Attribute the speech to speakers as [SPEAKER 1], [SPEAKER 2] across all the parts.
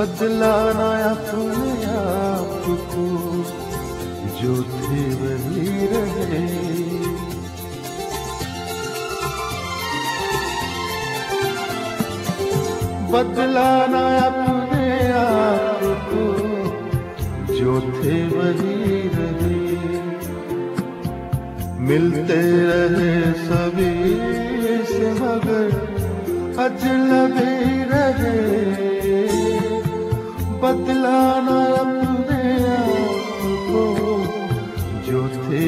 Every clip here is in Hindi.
[SPEAKER 1] बदलाना अपने आप को जो थे वही रहे। बदलाना अपने आप को जो थे वही रहे। मिलते रहे सभी से मगर, अजनबी रहे। बदलाना अपने आप को जो थे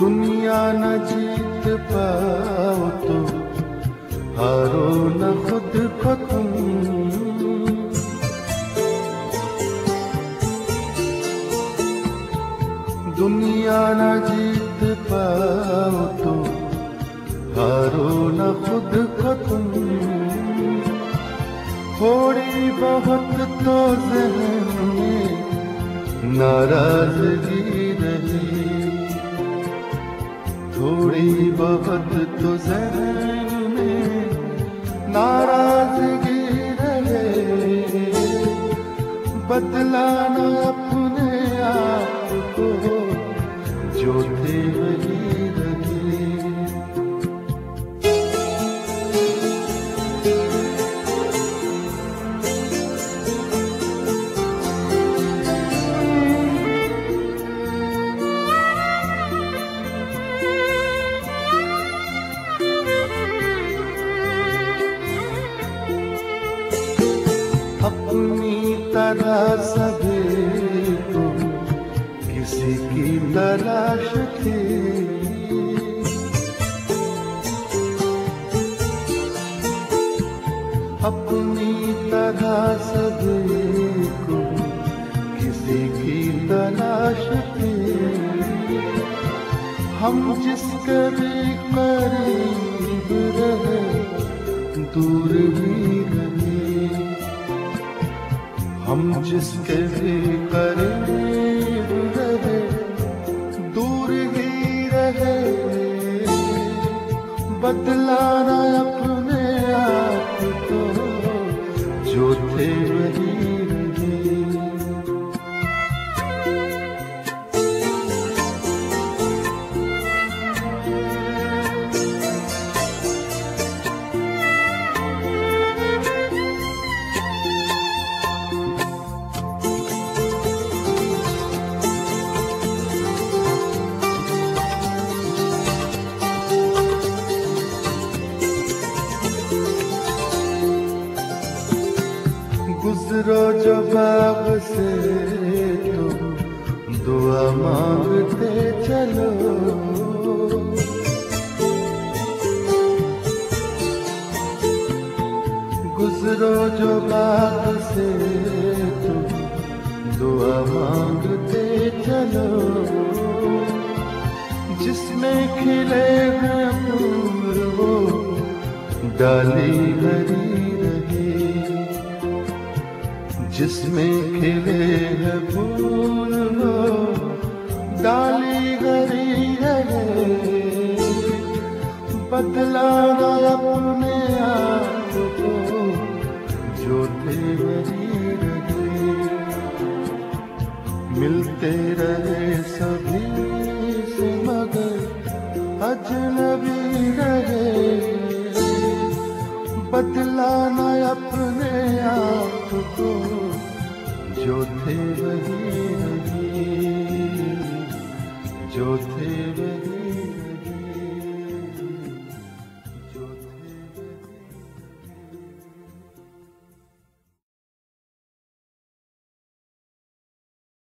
[SPEAKER 1] दुनिया न जीत पाओ तो हारो न खुद को तुम दुनिया न जीत पाओ तो हारो न खुद को तुम थोड़ी बहुत तो जहन नाराज़गी रही। थोड़ी बहुत तो जहन में नाराज़गी रहे बदलाना अपने आप को, जो थे वही रहे। अपनी तरह सभी को किसी की तलाश थी अपनी तरह सभी को किसी की तलाश थी हम जिसके भी करीब रहे, दूर भी हम जिसके भी करीब रहे दूर ही रहे बदलाना गुजरो जो बाग से तो दुआ मांगते चलो। गुजरो जो बाग से तो दुआ मांगते चलो। जिसमें खिले हैं फूल वो डाली रहे जिसमें खिले हैं फूल डाली गरी है। बदलाना अपने आप को जो रहे। मिलते रहे